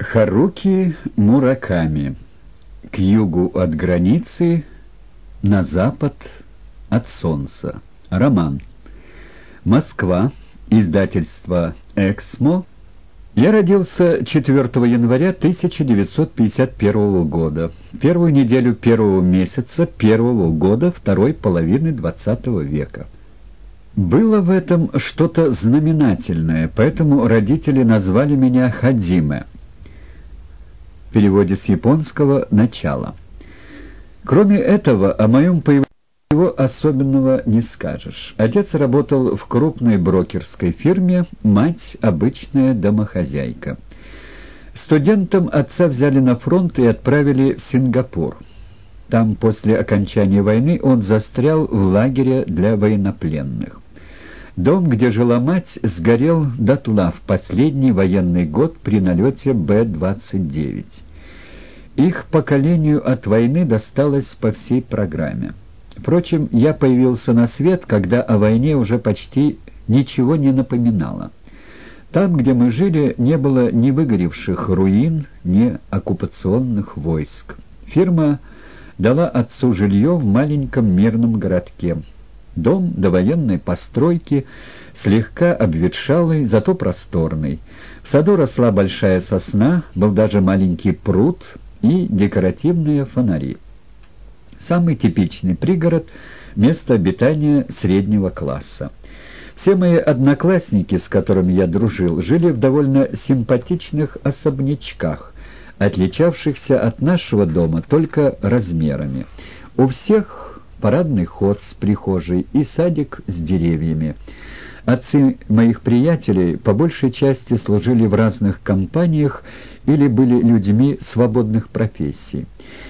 Харуки Мураками. К югу от границы, на запад от солнца. Роман. Москва. Издательство «Эксмо». Я родился 4 января 1951 года, первую неделю первого месяца первого года второй половины XX века. Было в этом что-то знаменательное, поэтому родители назвали меня Хадиме — переводе с японского «начало». Кроме этого, о моем появлении его особенного не скажешь. Отец работал в крупной брокерской фирме, мать — обычная домохозяйка. Студентом отца взяли на фронт и отправили в Сингапур. Там после окончания войны он застрял в лагере для военнопленных. Дом, где жила мать, сгорел дотла в последний военный год при налете Б-29. Их поколению от войны досталось по всей программе. Впрочем, я появился на свет, когда о войне уже почти ничего не напоминало. Там, где мы жили, не было ни выгоревших руин, ни оккупационных войск. Фирма дала отцу жилье в маленьком мирном городке. Дом довоенной постройки, слегка обветшалый, зато просторный. В саду росла большая сосна, был даже маленький пруд и декоративные фонари. Самый типичный пригород — место обитания среднего класса. Все мои одноклассники, с которыми я дружил, жили в довольно симпатичных особнячках, отличавшихся от нашего дома только размерами. У всех парадный ход с прихожей и садик с деревьями. Отцы моих приятелей по большей части служили в разных компаниях или были людьми свободных профессий.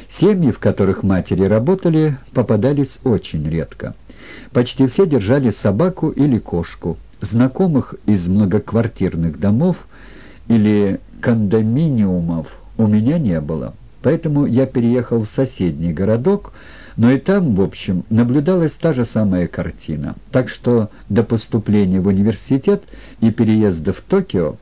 Семьи, в которых матери работали, попадались очень редко. Почти все держали собаку или кошку. Знакомых из многоквартирных домов или кондоминиумов у меня не было. Поэтому я переехал в соседний городок, но и там, в общем, наблюдалась та же самая картина. Так что до поступления в университет и переезда в Токио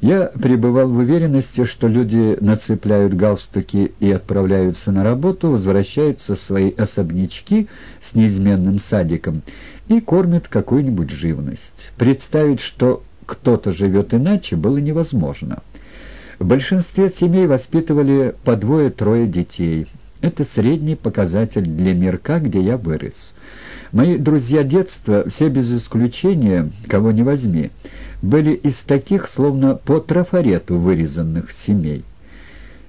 я пребывал в уверенности, что люди нацепляют галстуки и отправляются на работу, возвращаются в свои особнячки с неизменным садиком и кормят какую-нибудь живность. Представить, что кто-то живет иначе, было невозможно. В большинстве семей воспитывали по двое-трое детей. Это средний показатель для мирка, где я вырос. Мои друзья детства, все без исключения, кого не возьми, были из таких, словно по трафарету вырезанных семей.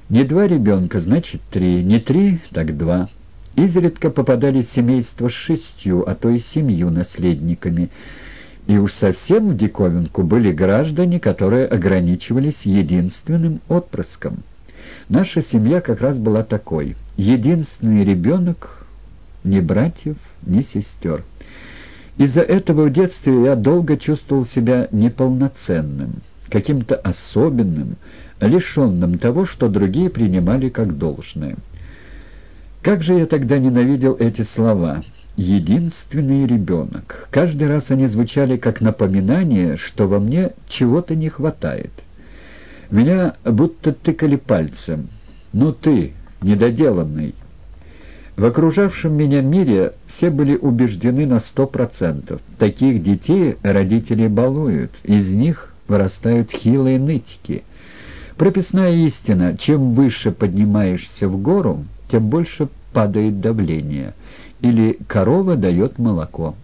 Не два ребенка, значит три, не три, так два. Изредка попадались семейства с шестью, а то и семью наследниками – и уж совсем в диковинку были граждане, которые ограничивались единственным отпрыском. Наша семья как раз была такой. Единственный ребенок, ни братьев, ни сестер. Из-за этого в детстве я долго чувствовал себя неполноценным, каким-то особенным, лишенным того, что другие принимали как должное. Как же я тогда ненавидел эти слова единственный ребенок. Каждый раз они звучали как напоминание, что во мне чего-то не хватает. Меня будто тыкали пальцем. «Ну ты, недоделанный!» В окружавшем меня мире все были убеждены на сто процентов. Таких детей родители балуют, из них вырастают хилые нытики. Прописная истина, чем выше поднимаешься в гору, тем больше падает давление — или корова дает молоко.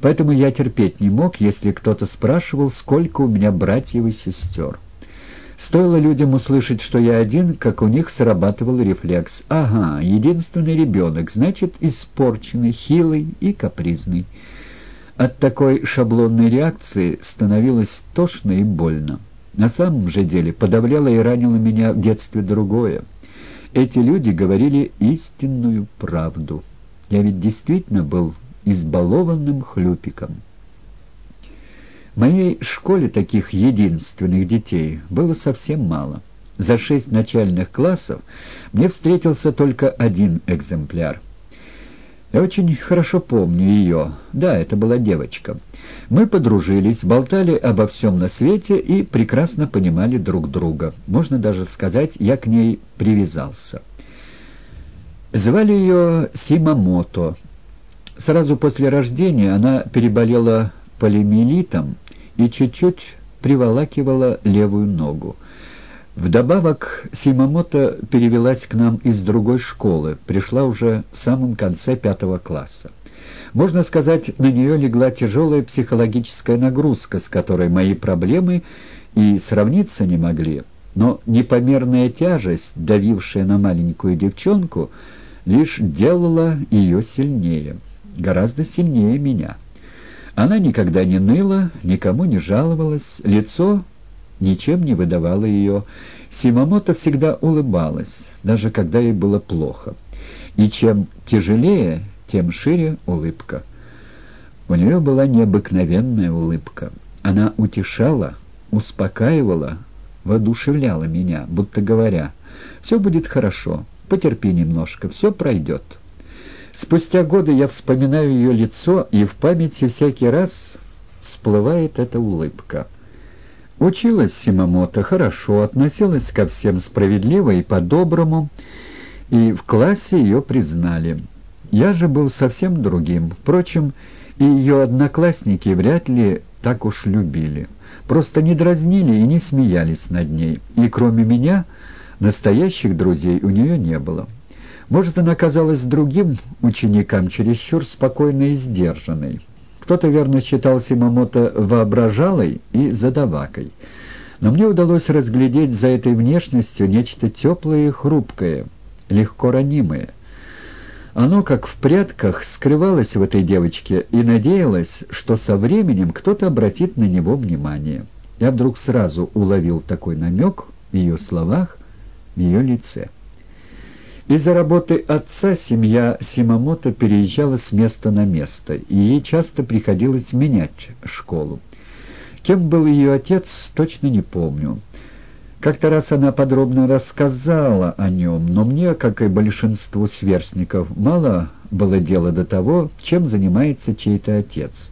Поэтому я терпеть не мог, если кто-то спрашивал, сколько у меня братьев и сестер. Стоило людям услышать, что я один, как у них срабатывал рефлекс. Ага, единственный ребенок, значит, испорченный, хилый и капризный. От такой шаблонной реакции становилось тошно и больно. На самом же деле подавляло и ранило меня в детстве другое. Эти люди говорили истинную правду. Я ведь действительно был избалованным хлюпиком. В моей школе таких единственных детей было совсем мало. За шесть начальных классов мне встретился только один экземпляр. Я очень хорошо помню ее. Да, это была девочка. Мы подружились, болтали обо всем на свете и прекрасно понимали друг друга. Можно даже сказать, я к ней привязался. Звали ее Симамото. Сразу после рождения она переболела полимелитом и чуть-чуть приволакивала левую ногу. Вдобавок Симамото перевелась к нам из другой школы, пришла уже в самом конце пятого класса. Можно сказать, на нее легла тяжелая психологическая нагрузка, с которой мои проблемы и сравниться не могли. Но непомерная тяжесть, давившая на маленькую девчонку, лишь делала ее сильнее, гораздо сильнее меня. Она никогда не ныла, никому не жаловалась, лицо ничем не выдавало ее. Симамото всегда улыбалась, даже когда ей было плохо. И чем тяжелее, тем шире улыбка. У нее была необыкновенная улыбка. Она утешала, успокаивала, воодушевляла меня, будто говоря, «Все будет хорошо, потерпи немножко, все пройдет». Спустя годы я вспоминаю ее лицо, и в памяти всякий раз всплывает эта улыбка. Училась Симамото хорошо, относилась ко всем справедливо и по-доброму, и в классе ее признали. Я же был совсем другим. Впрочем, и ее одноклассники вряд ли так уж любили. Просто не дразнили и не смеялись над ней. И кроме меня, настоящих друзей у нее не было. Может, она казалась другим ученикам чересчур спокойной и сдержанной. Кто-то верно считал Симамото воображалой и задавакой. Но мне удалось разглядеть за этой внешностью нечто теплое и хрупкое, легко ранимое. Оно, как в прятках, скрывалось в этой девочке и надеялось, что со временем кто-то обратит на него внимание. Я вдруг сразу уловил такой намек в ее словах, ее лице. Из-за работы отца семья Симамото переезжала с места на место, и ей часто приходилось менять школу. Кем был ее отец, точно не помню. Как-то раз она подробно рассказала о нем, но мне, как и большинству сверстников, мало было дела до того, чем занимается чей-то отец.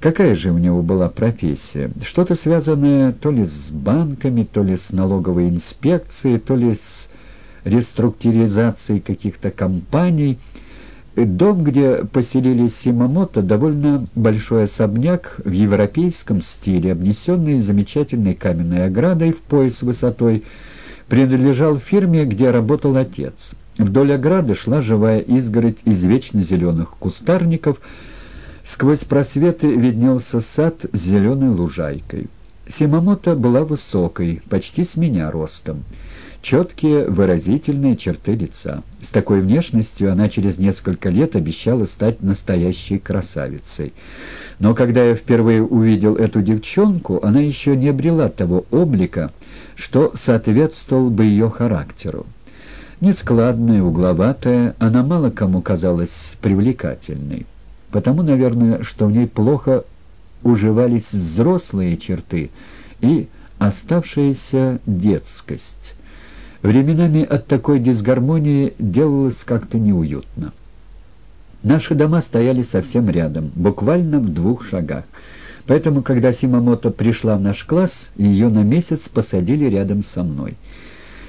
Какая же у него была профессия? Что-то связанное то ли с банками, то ли с налоговой инспекцией, то ли с реструктуризации каких-то компаний. Дом, где поселились Симамото, довольно большой особняк в европейском стиле, обнесенный замечательной каменной оградой в пояс высотой, принадлежал фирме, где работал отец. Вдоль ограды шла живая изгородь из вечно зеленых кустарников, сквозь просветы виднелся сад с зеленой лужайкой. Симамото была высокой, почти с меня ростом четкие выразительные черты лица. С такой внешностью она через несколько лет обещала стать настоящей красавицей. Но когда я впервые увидел эту девчонку, она еще не обрела того облика, что соответствовал бы ее характеру. Нескладная, угловатая, она мало кому казалась привлекательной. Потому, наверное, что в ней плохо уживались взрослые черты и оставшаяся детскость. Временами от такой дисгармонии делалось как-то неуютно. Наши дома стояли совсем рядом, буквально в двух шагах. Поэтому, когда Симамото пришла в наш класс, ее на месяц посадили рядом со мной.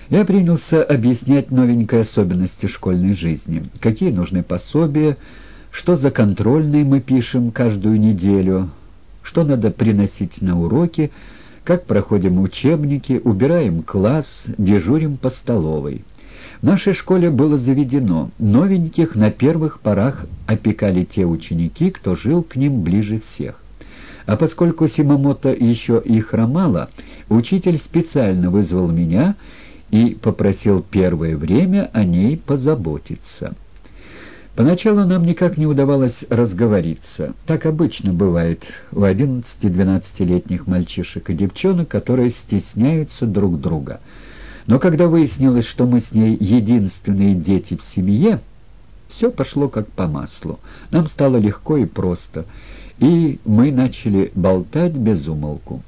Я принялся объяснять новенькие особенности школьной жизни. Какие нужны пособия, что за контрольные мы пишем каждую неделю, что надо приносить на уроки, как проходим учебники, убираем класс, дежурим по столовой. В нашей школе было заведено, новеньких на первых порах опекали те ученики, кто жил к ним ближе всех. А поскольку Симамото еще и хромала, учитель специально вызвал меня и попросил первое время о ней позаботиться. Поначалу нам никак не удавалось разговориться. Так обычно бывает у 11-12-летних мальчишек и девчонок, которые стесняются друг друга. Но когда выяснилось, что мы с ней единственные дети в семье, все пошло как по маслу. Нам стало легко и просто, и мы начали болтать без умолку.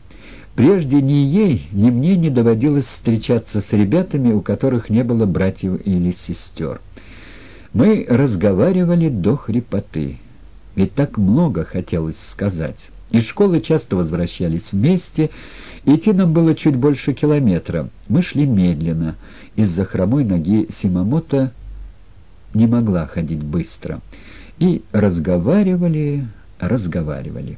Прежде ни ей, ни мне не доводилось встречаться с ребятами, у которых не было братьев или сестер. Мы разговаривали до хрипоты, ведь так много хотелось сказать. Из школы часто возвращались вместе, идти нам было чуть больше километра. Мы шли медленно. Из-за хромой ноги Симамото не могла ходить быстро. И разговаривали, разговаривали.